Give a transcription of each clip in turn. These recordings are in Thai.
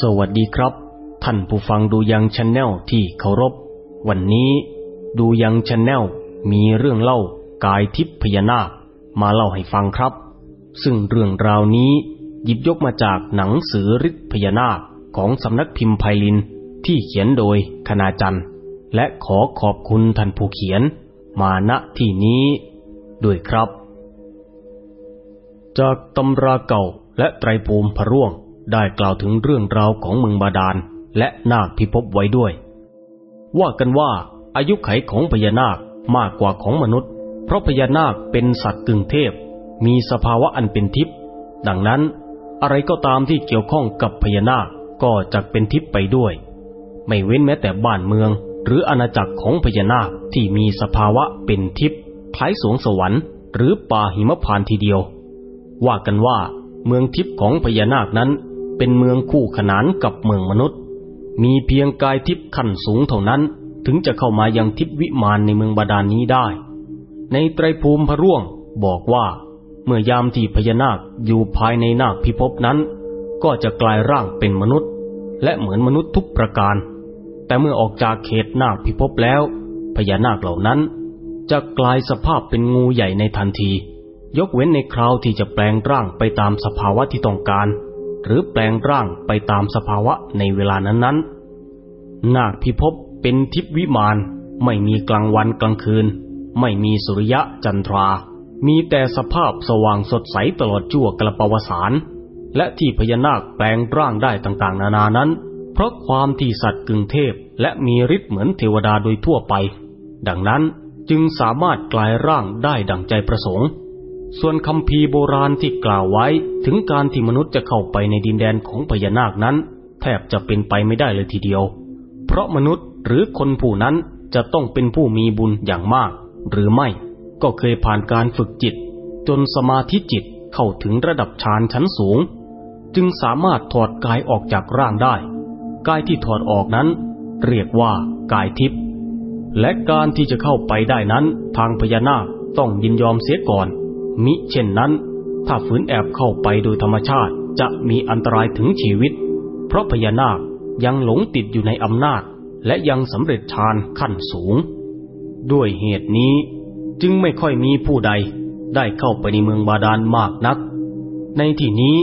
สวัสดีครับ ท่านผู้ฟังดูยังชนแนลที่เคารพ วันนี้ดูยังชนแนลมีเรื่องเล่ากายทิพย์พญานาคมาเล่าให้ฟังครับ ซึ่งเรื่องราวนี้หยิบยกมาจากหนังสือฤทธิ์พญานาคของสำนักพิมพ์ไพลินที่เขียนโดยคณาจันทร์ และขอขอบคุณท่านผู้เขียนมาณที่นี้ด้วยครับ จากตำราเก่าและไตรภูมิพระร่วง ได้กล่าวถึงเรื่องราวของเมืองบาดาลและนาคพิภพไว้ด้วย ว่ากันว่าอายุไขของพญานาคมากกว่าของมนุษย์ เพราะพญานาคเป็นสัตว์กึ่งเทพ มีสภาวะอันเป็นทิพย์ดังนั้นอะไรก็ตามที่เกี่ยวข้องกับพญานาคก็จะเป็นทิพย์ไปด้วย ไม่เว้นแม้แต่บ้านเมือง หรืออาณาจักรของพญานาคที่มีสภาวะเป็นทิพย์คล้ายสวงสวรรค์ หรือป่าหิมพานทีเดียว ว่ากันว่าเมืองทิพย์ของพญานาคนั้น เป็นเมืองคู่ขนานกับเมืองมนุษย์ มีเพียงกายทิพย์ขั้นสูงเท่านั้น ถึงจะเข้ามายังทิพย์วิมานในเมืองบาดาลนนี้ได้ ในไตรภูมิพระร่วงบอกว่า เมื่อยามที่พญานาคอยู่ภายในนาคพิภพนั้น ก็จะกลายร่างเป็นมนุษย์ และเหมือนมนุษย์ทุกประการ แต่เมื่อออกจากเขตนาคพิภพแล้ว พญานาคเหล่านั้น จะกลายสภาพเป็นงูใหญ่ในทันที ยกเว้นในคราวที่จะแปลงร่างไปตามสภาวะที่ต้องการ หรือแปลงร่างไปตามสภาวะในเวลานั้นๆ นาคพิภพเป็นทิพวิมานไม่มีกลางวันกลางคืน ไม่มีสุริยะจันทรา มีแต่สภาพสว่างสดใสตลอดชั่วกระปวสารและที่พญานาคแปลงร่างได้ต่างๆ นานานั้น เพราะความที่สัตว์กึ่งเทพ และมีฤทธิ์เหมือนเทวดาโดยทั่วไป ดังนั้นจึงสามารถกลายร่างได้ดังใจประสงค์ ส่วนคำพีโบราณที่กล่าวไว้ถึงการที่มนุษย์จะเข้าไปในดินแดนของพญานาคนั้น แทบจะเป็นไปไม่ได้เลยทีเดียว เพราะมนุษย์หรือคนผู้นั้นจะต้องเป็นผู้มีบุญอย่างมาก หรือไม่ก็เคยผ่านการฝึกจิต จนสมาธิจิตเข้าถึงระดับฌานชั้นสูง จึงสามารถถอดกายออกจากร่างได้ กายที่ถอดออกนั้น เรียกว่ากายทิพย์และการที่จะเข้าไปได้นั้นทางพญานาคต้องยินยอมเสียก่อน มิเช่นนั้น ถ้าฝืนแอบเข้าไปโดยธรรมชาติจะมีอันตรายถึงชีวิต เพราะพญานาคยังหลงติดอยู่ในอำนาจ และยังสำเร็จฌานขั้นสูง ด้วยเหตุนี้จึงไม่ค่อยมีผู้ใดได้เข้าไปในเมืองบาดาลมากนัก ในที่นี้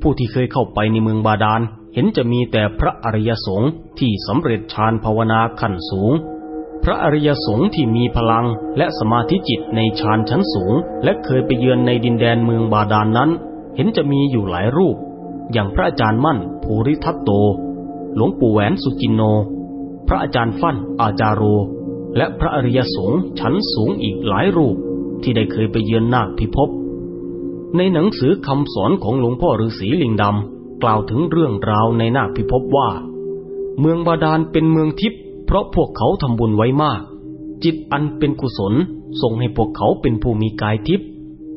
ผู้ที่เคยเข้าไปในเมืองบาดาลเห็นจะมีแต่พระอริยสงฆ์ที่สำเร็จฌานภาวนาขั้นสูง พระอริยสงฆ์ที่มีพลังและสมาธิจิตในฌานชั้นสูง และเคยไปเยือนในดินแดนเมืองบาดาลนนั้น เห็นจะมีอยู่หลายรูป อย่างพระอาจารย์มั่นภูริทัตโต หลวงปู่แหวนสุจินโน พระอาจารย์ฟั่นอาจารโร และพระอริยสงฆ์ชั้นสูงอีกหลายรูปที่ได้เคยไปเยือนนาคพิภพในหนังสือคำสอนของหลวงพ่อฤาษีลิงดำกล่าวถึงเรื่องราวในนาคพิภพว่า เมืองบาดาลเป็นเมืองทิพย์ เพราะพวกเขาทำบุญไว้มาก จิตอันเป็นกุศลส่งให้พวกเขาเป็นผู้มีกายทิพย์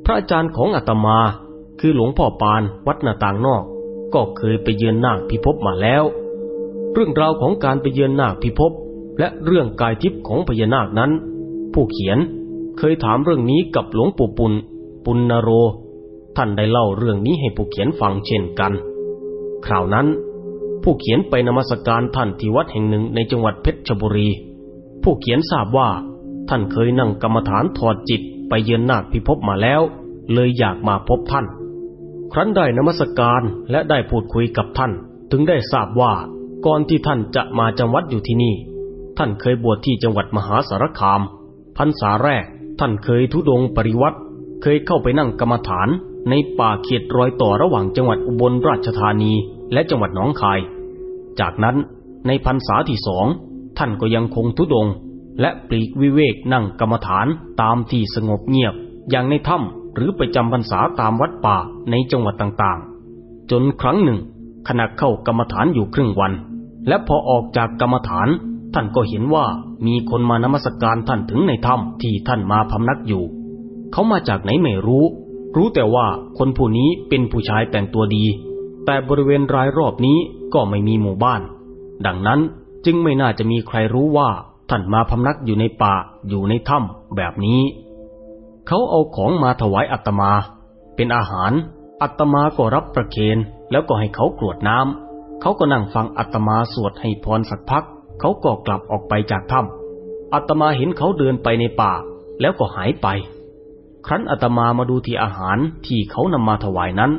พระอาจารย์ของอาตมา คือหลวงพ่อปานวัดหน้าต่างนอก ก็เคยไปเยือนนาคพิภพมาแล้ว เรื่องราวของการไปเยือนนาคพิภพและเรื่องกายทิพย์ของพญานาคนั้น ผู้เขียนเคยถามเรื่องนี้กับหลวงปู่ปุณปุณนโร ท่านได้เล่าเรื่องนี้ให้ผู้เขียนฟังเช่นกัน คราวนั้น ผู้เขียนไปนมัสการท่านที่วัดแห่งหนึ่งในจังหวัดเพชรบุรี ผู้เขียนทราบว่า ท่านเคยนั่งกรรมฐานถอดจิตไปเยือนนาคพิภพมาแล้ว เลยอยากมาพบท่าน ครั้นได้นมัสการและได้พูดคุยกับท่าน ถึงได้ทราบว่าก่อนที่ท่านจะมาจังหวัดอยู่ที่นี่ ท่านเคยบวชที่จังหวัดมหาสารคามพรรษาแรกท่านเคยทุดงปริวัติ เคยเข้าไปนั่งกรรมฐานในป่าเขตรอยต่อระหว่างจังหวัดอุบลราชธานี และจังหวัดหนองคาย จากนั้นในพรรษาที่สองท่านก็ยังคงทุดง และปลีกวิเวกนั่งกรรมฐานตามที่สงบเงียบ อย่างในถ้ำหรือไปจำพรรษาตามวัดป่าในจังหวัดต่างๆ จนครั้งหนึ่ง ขณะเข้ากรรมฐานอยู่ครึ่งวัน และพอออกจากกรรมฐาน ท่านก็เห็นว่ามีคนมานมัสการท่านถึงในถ้ำที่ท่านมาพำนักอยู่ เขามาจากไหนไม่รู้ รู้แต่ว่าคนผู้นี้เป็นผู้ชายแต่งตัวดี แต่บริเวณรายรอบนี้ก็ไม่มีหมู่บ้าน ดังนั้นจึงไม่น่าจะมีใครรู้ว่าท่านมาพำนักอยู่ในป่าอยู่ในถ้ำแบบนี้ เขาเอาของมาถวายอัตมา เป็นอาหาร อัตมาก็รับประเคนแล้วก็ให้เขากรวดน้ำเขาก็นั่งฟังอาตมาสวดให้พรสักพัก เขาก็กลับออกไปจากถ้ำอาตมาเห็นเขาเดินไปในป่า แล้วก็หายไป ครั้นอาตมามาดูที่อาหารที่เขานำมาถวายนั้น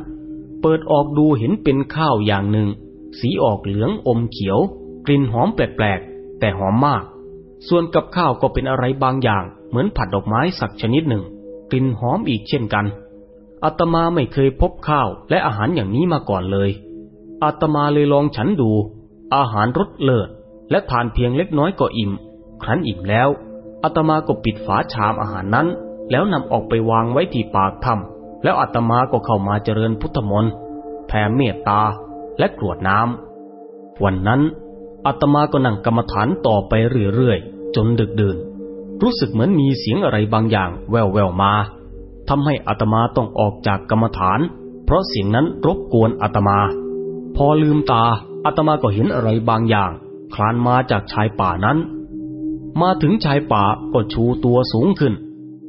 เปิดออกดูเห็นเป็นข้าวอย่างหนึ่ง สีออกเหลืองอมเขียว กลิ่นหอมแปลกๆ แต่หอมมาก ส่วนกับข้าวก็เป็นอะไรบางอย่าง เหมือนผัดดอกไม้สักชนิดหนึ่ง กลิ่นหอมอีกเช่นกันอาตมาไม่เคยพบข้าวและอาหารอย่างนี้มาก่อนเลยอาตมาเลยลองฉันดู อาหารรสเลิศและทานเพียงเล็กน้อยก็อิ่ม ครั้นอิ่มแล้วอาตมาก็ปิดฝาชามอาหารนั้น แล้วนำออกไปวางไว้ที่ปากถ้ำ แล้วอาตมาก็เข้ามาเจริญพุทธมนต์แผ่เมตตาและกรวดน้ำวันนั้นอาตมาก็นั่งกรรมฐานต่อไปเรื่อยๆ จนดึกดื่น รู้สึกเหมือนมีเสียงอะไรบางอย่างแว่วๆมาทำให้อาตมาต้องออกจากกรรมฐาน เพราะเสียงนั้นรบกวนอาตมา พอลืมตาอาตมาก็เห็นอะไรบางอย่าง คลานมาจากชายป่านั้น มาถึงชายป่าก็ชูตัวสูงขึ้น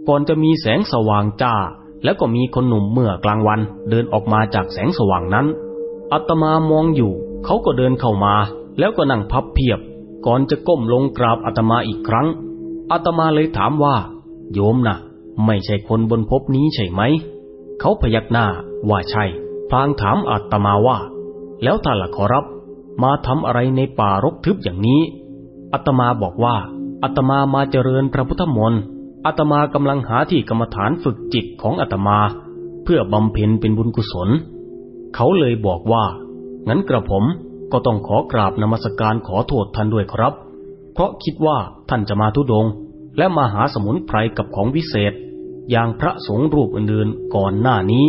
ก่อนจะมีแสงสว่างจ้า แล้วก็มีคนหนุ่มเมื่อกลางวันเดินออกมาจากแสงสว่างนั้นอาตมามองอยู่ เขาก็เดินเข้ามา แล้วก็นั่งพับเพียบ ก่อนจะก้มลงกราบอาตมาอีกครั้งอาตมาเลยถามว่า โยมนะ่ะ ไม่ใช่คนบนภพนี้ใช่ไหม เขาพยักหน้าว่าใช่ พลางถามอาตมาว่า แล้วท่านล่ะขอรับ มาทำอะไรในป่ารกทึบอย่างนี้อาตมาบอกว่าอาตมามาเจริญพระพุทธมนต์ อาตมากำลังหาที่กรรมฐานฝึกจิตของอาตมา เพื่อบำเพ็ญเป็นบุญกุศล เขาเลยบอกว่า งั้นกระผมก็ต้องขอกราบนมัสการขอโทษท่านด้วยครับ เพราะคิดว่าท่านจะมาทุดง และมาหาสมุนไพรกับของวิเศษ อย่างพระสงฆ์รูปอื่นๆก่อนหน้านี้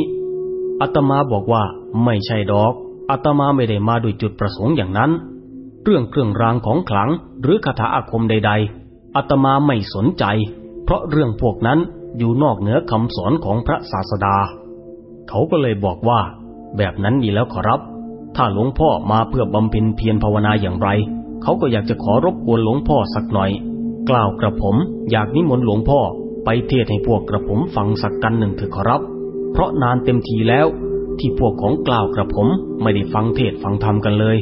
อาตมาบอกว่าไม่ใช่ดอกอาตมาไม่ได้มาด้วยจุดประสงค์อย่างนั้น เรื่องเครื่องรางของขลังหรือคาถาอาคมใด ๆอาตมาไม่สนใจ เพราะเรื่องพวกนั้นอยู่นอกเหนือคำสอนของพระศาสดา เขาก็เลยบอกว่า แบบนั้นดีแล้วขอรับ ถ้าหลวงพ่อมาเพื่อบำเพ็ญเพียรภาวนาอย่างไร เขาก็อยากจะขอรบกวนหลวงพ่อสักหน่อย กล่าวกระผมอยากนิมนต์หลวงพ่อไปเทศให้พวกกระผมฟังสักกันหนึ่งเถอะขอรับ เพราะนานเต็มทีแล้ว ที่พวกของกล่าวกระผมไม่ได้ฟังเทศฟังธรรมกันเลย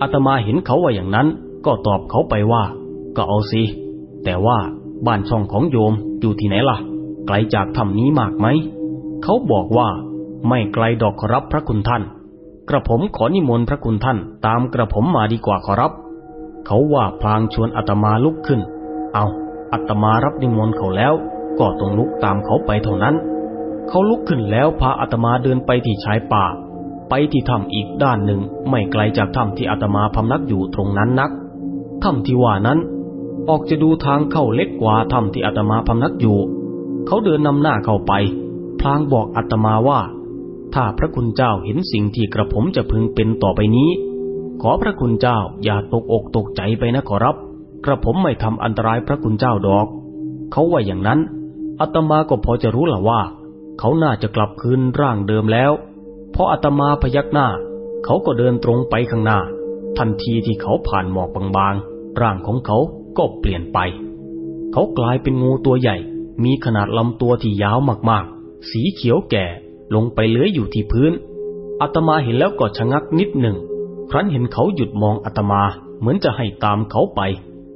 อาตมาเห็นเขาว่าอย่างนั้น ก็ตอบเขาไปว่า ก็เอาสิแต่ว่า บ้านช่องของโยมอยู่ที่ไหนล่ะ ไกลจากถ้ำนี้มากไหม เขาบอกว่า ไม่ไกลดอกขอรับพระคุณท่าน กระผมขอนิมนต์พระคุณท่าน ตามกระผมมาดีกว่าขอรับ เขาว่าพลางชวนอาตมาลุกขึ้น เอาอัตมารับนิมนต์เขาแล้ว ก็ต้องลุกตามเขาไปเท่านั้น เขาลุกขึ้นแล้วพาอัตมาเดินไปที่ชายป่า ไปที่ถ้ำอีกด้านหนึ่งไม่ไกลจากถ้ำที่อัตมาพำนักอยู่ตรงนั้นนักถ้ำที่ว่านั้น ออกจะดูทางเข้าเล็กกว่าถ้ำที่อัตมาพำนักอยู่ เขาเดินนำหน้าเข้าไป พลางบอกอัตมาว่า ถ้าพระคุณเจ้าเห็นสิ่งที่กระผมจะพึงเป็นต่อไปนี้ ขอพระคุณเจ้าอย่าตกอกตกใจไปนะขอรับ กระผมไม่ทำอันตรายพระคุณเจ้าดอก เขาว่าอย่างนั้นอาตมาก็พอจะรู้ละว่า เขาน่าจะกลับคืนร่างเดิมแล้วเพราะอาตมาพยักหน้า เขาก็เดินตรงไปข้างหน้า ทันทีที่เขาผ่านหมอกบางๆร่างของเขา ก็เปลี่ยนไป เขากลายเป็นงูตัวใหญ่ มีขนาดลำตัวที่ยาวมากๆ สีเขียวแก่ลงไปเลื้อยอยู่ที่พื้นอาตมาเห็นแล้วก็ชะงักนิดหนึ่ง ครั้นเห็นเขาหยุดมองอาตมาเหมือนจะให้ตามเขาไป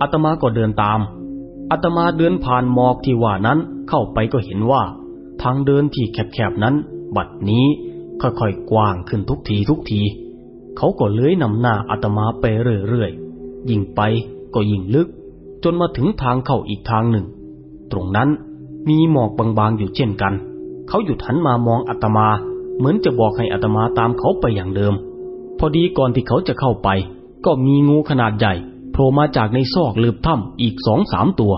อาตมาก็เดินตามอาตมาเดินผ่านหมอกที่ว่านั้นเข้าไปก็เห็นว่า ทางเดินที่แคบๆนั้น บัดนี้ค่อยๆกว้างขึ้นทุกทีทุกที เขาก็เลื้อยนำหน้าอาตมาไปเรื่อยๆยิ่งไปก็ยิ่งลึก จนมาถึงทางเข้าอีกทางหนึ่ง ตรงนั้นมีหมอกบางๆอยู่เช่นกัน เขาหยุดหันมามองอาตมา เหมือนจะบอกให้อาตมาตามเขาไปอย่างเดิม พอดีก่อนที่เขาจะเข้าไป ก็มีงูขนาดใหญ่โผล่มาจากในซอกลืบถ้ำอีกสองสามตัว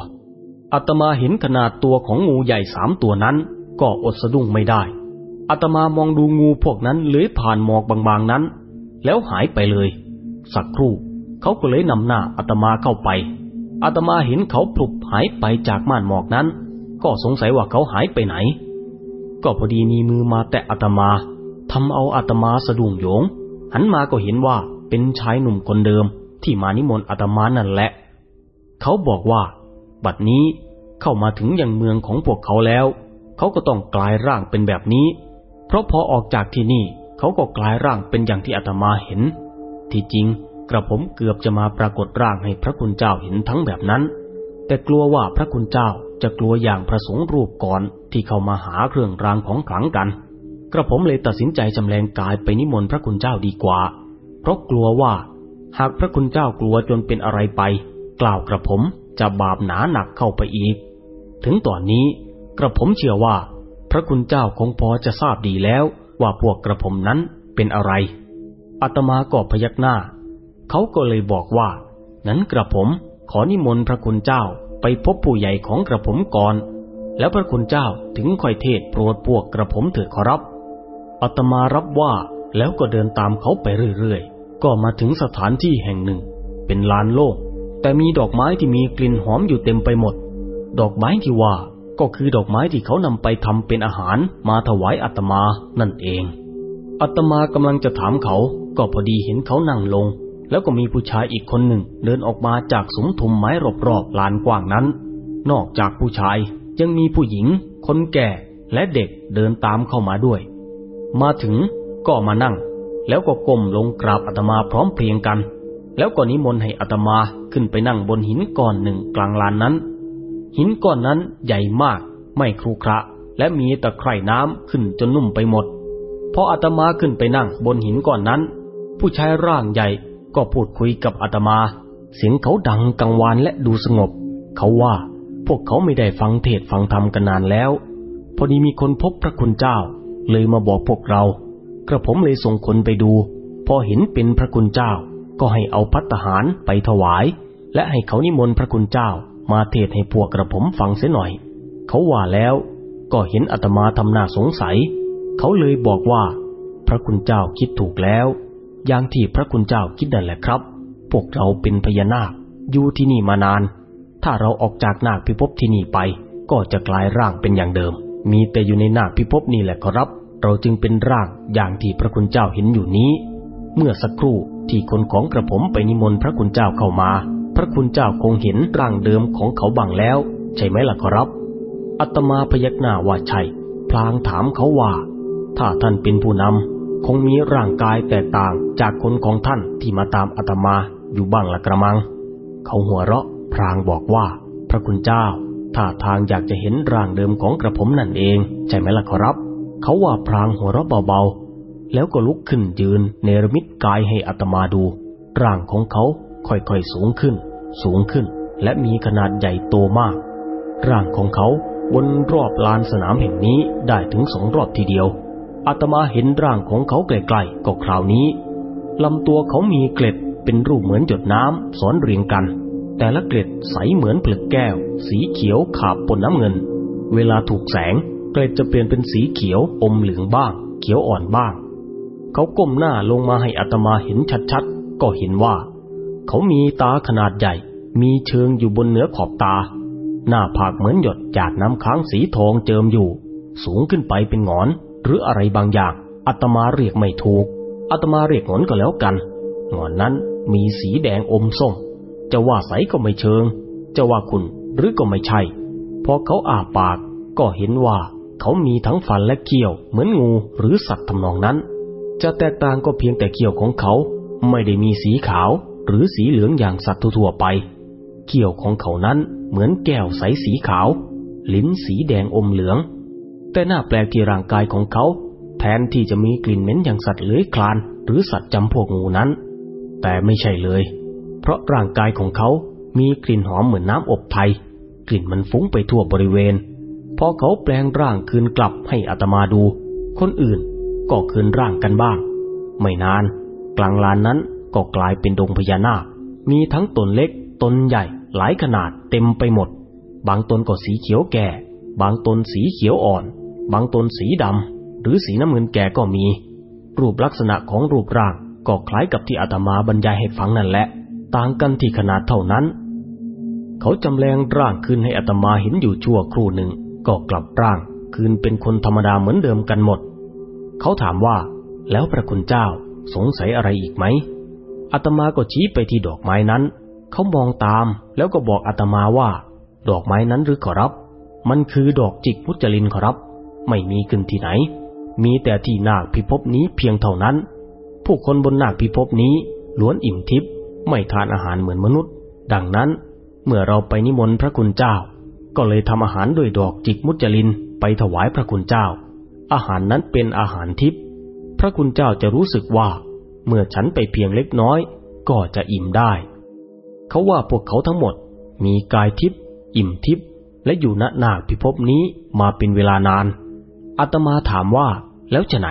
อาตมาเห็นขนาดตัวของงูใหญ่สามตัวนั้น ก็อดสะดุ้งไม่ได้อาตมามองดูงูพวกนั้นเลื้อยผ่านหมอกบางๆนั้น แล้วหายไปเลย สักครู่เขาก็เลยนำหน้าอาตมาเข้าไป อาตมาเห็นเขาพลุบหายไปจากม่านหมอกนั้น ก็สงสัยว่าเขาหายไปไหน ก็พอดีมีมือมาแตะอาตมาทำเอาอาตมาสะดุ้งโยง หันมาก็เห็นว่าเป็นชายหนุ่มคนเดิมที่มานิมนต์อาตมานั่นแหละ เขาบอกว่า บัดนี้เข้ามาถึงย่างเมืองของพวกเขาแล้ว เขาก็ต้องกลายร่างเป็นแบบนี้ เพราะพอออกจากที่นี่เขาก็กลายร่างเป็นอย่างที่อาตมาเห็น ที่จริง กระผมเกือบจะมาปรากฏร่างให้พระคุณเจ้าเห็นทั้งแบบนั้น แต่กลัวว่าพระคุณเจ้าจะกลัวอย่างพระสงฆ์รูปก่อนที่เข้ามาหาเครื่องรางของขลังกัน กระผมเลยตัดสินใจจำแรงกายไปนิมนต์พระคุณเจ้าดีกว่า เพราะกลัวว่า หากพระคุณเจ้ากลัวจนเป็นอะไรไป กล่าวกระผมจะบาปหนาหนักเข้าไปอีก ถึงตอนนี้กระผมเชื่อว่า พระคุณเจ้าคงพอจะทราบดีแล้วว่าพวกกระผมนั้นเป็นอะไรอาตมาก็พยักหน้า เขาก็เลยบอกว่า นั้นกระผมขอนิมนต์พระคุณเจ้าไปพบผู้ใหญ่ของกระผมก่อน แล้วพระคุณเจ้าถึงค่อยเทศโปรดพวกกระผมเถิดขอรับอาตมารับว่าแล้วก็เดินตามเขาไปเรื่อยๆ ก็มาถึงสถานที่แห่งหนึ่ง เป็นลานโล่งแต่มีดอกไม้ที่มีกลิ่นหอมอยู่เต็มไปหมด ดอกไม้ที่ว่าก็คือดอกไม้ที่เขานำไปทำเป็นอาหารมาถวายอาตมานั่นเองอาตมากำลังจะถามเขาก็พอดีเห็นเขานั่งลง แล้วก็มีผู้ชายอีกคนหนึ่งเดินออกมาจากสมทุมไม้รอบๆลานกว้างนั้น นอกจากผู้ชายยังมีผู้หญิง คนแก่และเด็กเดินตามเข้ามาด้วย มาถึงก็มานั่ง แล้วก็ก้มลงกราบอาตมาพร้อมเพรียงกัน แล้วก็นิมนต์ให้อาตมาขึ้นไปนั่งบนหินก้อนหนึ่งกลางลานนั้น หินก้อนนั้นใหญ่มาก ไม่ครุขระ และมีตะไคร่น้ำขึ้นจนนุ่มไปหมดพออาตมาขึ้นไปนั่งบนหินก้อนนั้น ผู้ชายร่างใหญ่ ก็พูดคุยกับอาตมา เสียงเขาดังกังวานและดูสงบ เขาว่าพวกเขาไม่ได้ฟังเทศฟังธรรมกันนานแล้ว พอดีมีคนพบพระคุณเจ้า เลยมาบอกพวกเรา กระผมเลยส่งคนไปดู พอเห็นเป็นพระคุณเจ้า ก็ให้เอาพัตหารไปถวาย และให้เขานิมนต์พระคุณเจ้า มาเทศให้พวกกระผมฟังเสียหน่อย เขาว่าแล้วก็เห็นอาตมาทำหน้าสงสัย เขาเลยบอกว่า พระคุณเจ้าคิดถูกแล้ว อย่างที่พระคุณเจ้าคิดนั่นแหละครับ พวกเราเป็นพญานาคอยู่ที่นี่มานาน ถ้าเราออกจากนาคพิภพที่นี่ไป ก็จะกลายร่างเป็นอย่างเดิม มีแต่อยู่ในนาคพิภพนี่แหละครับ เราจึงเป็นร่างอย่างที่พระคุณเจ้าเห็นอยู่นี้ เมื่อสักครู่ที่คนของกระผมไปนิมนต์พระคุณเจ้าเข้ามา พระคุณเจ้าคงเห็นร่างเดิมของเขาบังแล้ว ใช่ไหมล่ะครับอัตมาพยักหน้าว่าใช่พลางถามเขาว่า ถ้าท่านเป็นผู้นำ คงมีร่างกายแตกต่างจากคนของท่านที่มาตามอาตมาอยู่บ้างละกระมัง เขาหัวเราะพรางบอกว่า พระคุณเจ้าถ้าทางอยากจะเห็นร่างเดิมของกระผมนั่นเอง ใช่ไหมล่ะขอรับ เขาว่าพรางหัวเราะเบาๆ แล้วก็ลุกขึ้นยืนเนรมิตกายให้อาตมาดู ร่างของเขาค่อยๆสูงขึ้น สูงขึ้น และมีขนาดใหญ่โตมาก ร่างของเขาวนรอบลานสนามแห่งนี้ได้ถึงสองรอบทีเดียว อาตมาเห็นร่างของเขาไกลๆก็คราวนี้ลำตัวเขามีเกล็ดเป็นรูปเหมือนหยดน้ำซ้อนเรียงกัน แต่ละเกล็ดใสเหมือนเปลือกแก้ว สีเขียวขาบปนน้ำเงิน เวลาถูกแสง เกล็ดจะเปลี่ยนเป็นสีเขียวอมเหลืองบ้าง เขียวอ่อนบ้าง เขาก้มหน้าลงมาให้อาตมาเห็นชัดๆ ก็เห็นว่า เขามีตาขนาดใหญ่ มีเชิงอยู่บนเนื้อขอบตา หน้าผากเหมือนหยดจากน้ำค้างสีทองเจิมอยู่ สูงขึ้นไปเป็นงอน หรืออะไรบางอย่างอาตมาเรียกไม่ถูกอาตมาเรียกงอนก็แล้วกันงอนนั้นมีสีแดงอมส้ม จะว่าใสก็ไม่เชิง จะว่าคุณหรือก็ไม่ใช่ พอเขาอาปากก็เห็นว่าเขามีทั้งฟันและเขี้ยว เหมือนงูหรือสัตว์ทำนองนั้น จะแตกต่างก็เพียงแต่เขี้ยวของเขา ไม่ได้มีสีขาวหรือสีเหลืองอย่างสัตว์ทั่วไป เขี้ยวของเขานั้นเหมือนแก้วใสสีขาว ลิ้นสีแดงอมเหลือง แต่น่าแปลกที่ร่างกายของเขา แทนที่จะมีกลิ่นเหม็นอย่างสัตว์เลื้อยคลาน หรือสัตว์จำพวกงูนั้น แต่ไม่ใช่เลย เพราะร่างกายของเขามีกลิ่นหอมเหมือนน้ำอบไทย กลิ่นมันฟุ้งไปทั่วบริเวณ พอเขาแปลงร่างคืนกลับให้อัตมาดู คนอื่นก็คืนร่างกันบ้าง ไม่นาน กลางลานนั้นก็กลายเป็นดงพญานาค มีทั้งตนเล็กตนใหญ่หลายขนาดเต็มไปหมด บางตนก็สีเขียวแก่ บางตนสีเขียวอ่อน บางตนสีดำหรือสีน้ำเงินแก่ก็มี รูปลักษณะของรูปร่างก็คล้ายกับที่อาตมาบรรยายให้ฟังนั่นแหละ ต่างกันที่ขนาดเท่านั้น เขาจำแรงร่างคืนให้อาตมาเห็นอยู่ชั่วครู่หนึ่ง ก็กลับร่างคืนเป็นคนธรรมดาเหมือนเดิมกันหมด เขาถามว่า แล้วพระคุณเจ้าสงสัยอะไรอีกไหมอาตมาก็ชี้ไปที่ดอกไม้นั้น เขามองตามแล้วก็บอกอาตมาว่า ดอกไม้นั้นหรือขอรับ มันคือดอกจิกพุจลินขอรับ ไม่มีขึ้นที่ไหน มีแต่ที่นาคพิภพนี้เพียงเท่านั้น ผู้คนบนนาคพิภพนี้ล้วนอิ่มทิพย์ไม่ทานอาหารเหมือนมนุษย์ ดังนั้น เมื่อเราไปนิมนต์พระคุณเจ้า ก็เลยทำอาหารด้วยดอกจิกมุจลินไปถวายพระคุณเจ้า อาหารนั้นเป็นอาหารทิพย์พระคุณเจ้าจะรู้สึกว่า เมื่อฉันไปเพียงเล็กน้อย ก็จะอิ่มได้ เขาว่าพวกเขาทั้งหมด มีกายทิพย์อิ่มทิพย์และอยู่ณนาคพิภพนี้มาเป็นเวลานาน อาตมาถามว่า แล้วจะไหน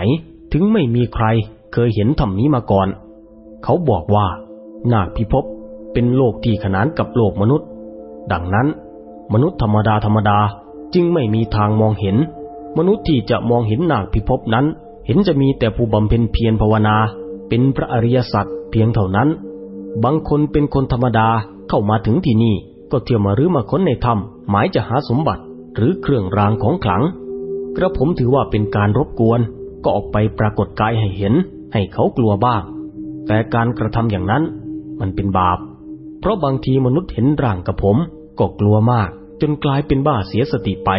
ถึงไม่มีใครเคยเห็นธรรมนี้มาก่อน เขาบอกว่า นาคพิภพเป็นโลกที่ขนานกับโลกมนุษย์ ดังนั้น มนุษย์ธรรมดาธรรมดาจึงไม่มีทางมองเห็น มนุษย์ที่จะมองเห็นนาคพิภพนั้น เห็นจะมีแต่ผู้บำเพ็ญเพียรภาวนา เป็นพระอริยสัจเพียงเท่านั้น บางคนเป็นคนธรรมดาเข้ามาถึงที่นี่ก็เที่ยวมารื้อมาค้นในถ้ำหมายจะหาสมบัติหรือเครื่องรางของขลัง กระผมถือว่าเป็นการรบกวน ก็ออกไปปรากฏกายให้เห็น ให้เขากลัวบ้าง แต่การกระทำอย่างนั้นมันเป็นบาป เพราะบางทีมนุษย์เห็นร่างกับผมก็กลัวมาก จนกลายเป็นบ้าเสียสติไป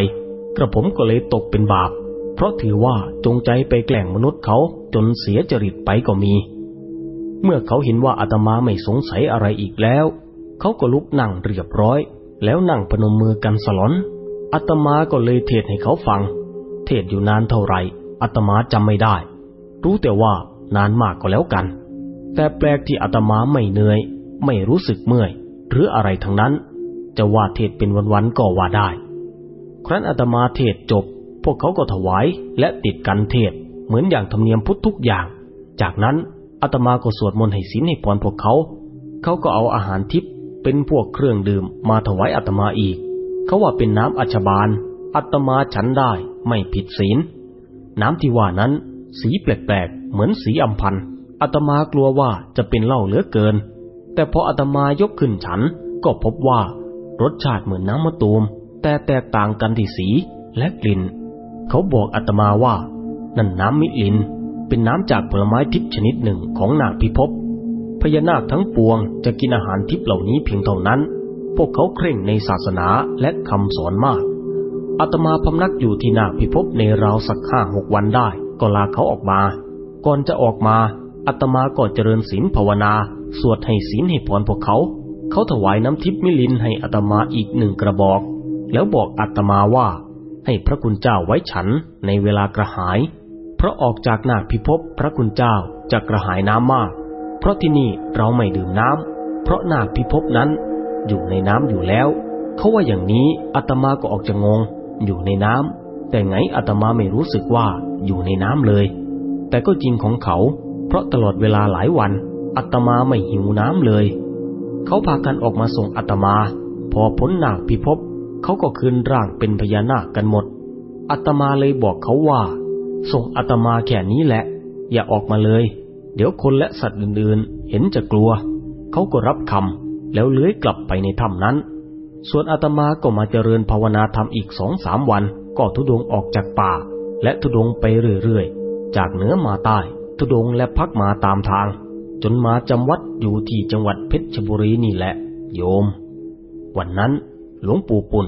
กระผมก็เลยตกเป็นบาป เพราะถือว่าจงใจไปแกล้งมนุษย์เขาจนเสียจริตไปก็มี เมื่อเขาเห็นว่าอาตมาไม่สงสัยอะไรอีกแล้ว เขาก็ลุกนั่งเรียบร้อย แล้วนั่งพนมมือกันสลอนอาตมาก็เลยเทศให้เขาฟัง เทศอยู่นานเท่าไหร่อาตมาจำไม่ได้ รู้แต่ว่านานมากก็แล้วกัน แต่แปลกที่อาตมาไม่เหนื่อย ไม่รู้สึกเมื่อย หรืออะไรทั้งนั้น จะว่าเทศเป็นวันๆก็ว่าได้ ครั้นอาตมาเทศจบ พวกเขาก็ถวายและติดกันเทศเหมือนอย่างธรรมเนียมพุทธทุกอย่าง จากนั้นอาตมาก็สวดมนต์ให้ศีลให้พรพวกเขา เขาก็เอาอาหารทิพย์เป็นพวกเครื่องดื่มมาถวายอาตมาอีก เขาว่าเป็นน้ำอัชบาลอาตมาฉันได้ ไม่ผิดศีล น้ำที่ว่านั้น สีแปลกๆ เหมือนสีอัมพันอาตมากลัวว่าจะเป็นเหล้าเหลือเกิน แต่พออาตมายกขึ้นฉันก็พบว่ารสชาติเหมือนน้ำมะตูม แต่แตกต่างกันที่สีและกลิ่น เขาบอกอาตมาว่า นั่นน้ำมิลิน เป็นน้ำจากผลไม้ทิพย์ชนิดหนึ่งของนาคพิภพพญานาคทั้งปวงจะกินอาหารทิพย์เหล่านี้เพียงเท่านั้น พวกเขาเคร่งในศาสนาและคำสอนมาก อาตมาพำนักอยู่ที่นาพิภพในราวสักห้าหกวันได้ ก็ลาเขาออกมา ก่อนจะออกมาอาตมาก็เจริญศีลภาวนา สวดให้ศีลให้พรพวกเขา เขาถวายน้ำทิพย์มิลินให้อาตมาอีกหนึ่งกระบอก แล้วบอกอาตมาว่า ให้พระคุณเจ้าไว้ฉันในเวลากระหาย เพราะออกจากนาพิภพพระคุณเจ้าจะกระหายน้ำมาก เพราะที่นี่เราไม่ดื่มน้ำเพราะนาพิภพนั้นอยู่ในน้ำอยู่แล้ว เขาว่าอย่างนี้อาตมาก็ออกจะงง อยู่ในน้ำแต่ไงอาตมาไม่รู้สึกว่าอยู่ในน้ำเลย แต่ก็จริงของเขา เพราะตลอดเวลาหลายวันอาตมาไม่หิวน้ำเลย เขาพากันออกมาส่งอาตมา พอพ้นหนาคพิภพเขาก็คืนร่างเป็นพญานาคกันหมดอาตมาเลยบอกเขาว่าส่งอาตมาแค่นี้แหละ อย่าออกมาเลย เดี๋ยวคนและสัตว์อื่นๆ เห็นจะกลัว เขาก็รับคำแล้วเลื้อยกลับไปในถ้ำนั้น ส่วนอาตมาก็มาเจริญภาวนาธรรมอีกสองสามวัน ก็ทุดงออกจากป่า และทุดงไปเรื่อยๆ จากเหนือมาใต้ ทุดงและพักมาตามทาง จนมาจำวัดอยู่ที่จังหวัดเพชรบุรีนี่แหละ โยม วันนั้นหลวงปู่ปุ่น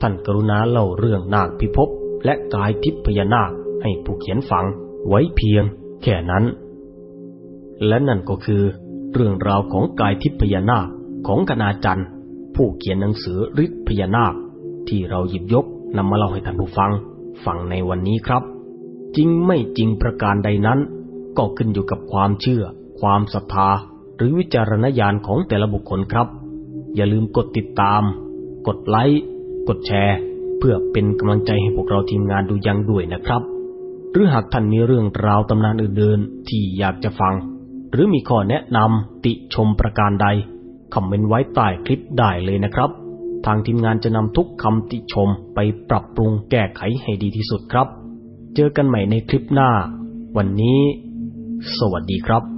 ท่านกรุณาเล่าเรื่องนาคพิภพและกายทิพย์พญานาคให้ผู้เขียนฟังไว้เพียง แค่นั้น และนั่นก็คือ เรื่องราวของกายทิพยานาคของคณาจันทร์ ผู้เขียนหนังสือฤทธิพญานาค ที่เราหยิบยกนำมาเล่าให้ท่านผู้ฟังฟังในวันนี้ครับ จริงไม่จริงประการใดนั้น ก็ขึ้นอยู่กับความเชื่อ ความศรัทธา หรือวิจารณญาณของแต่ละบุคคลครับ อย่าลืมกดติดตาม กดไลค์กดแชร์ เพื่อเป็นกำลังใจให้พวกเราทีมงานดูยังด้วยนะครับ หรือหากท่านมีเรื่องราวตำนานอื่นๆที่อยากจะฟัง หรือมีข้อแนะนำติชมประการใด คอมเมนต์ไว้ใต้คลิปได้เลยนะครับ ทางทีมงานจะนำทุกคำติชมไปปรับปรุงแก้ไขให้ดีที่สุดครับ เจอกันใหม่ในคลิปหน้า วันนี้ สวัสดีครับ